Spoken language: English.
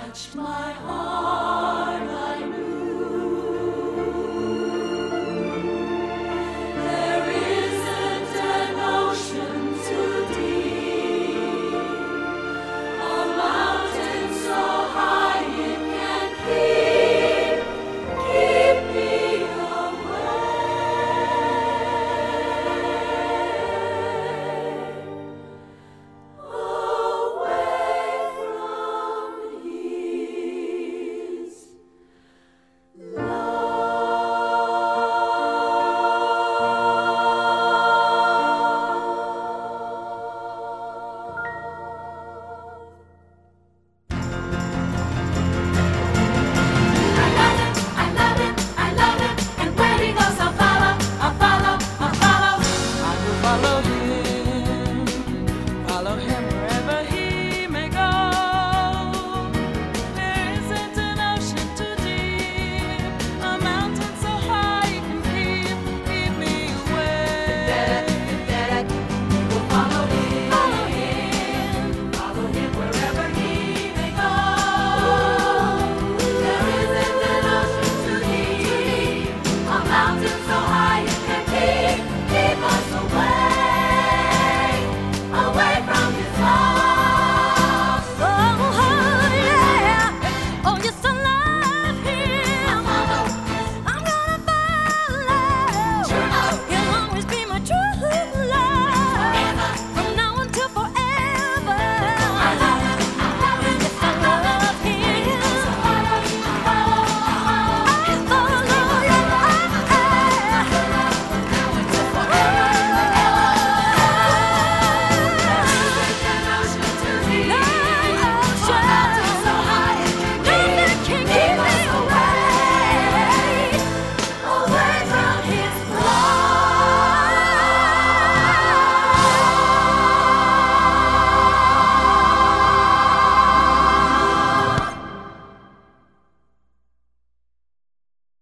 touched my heart.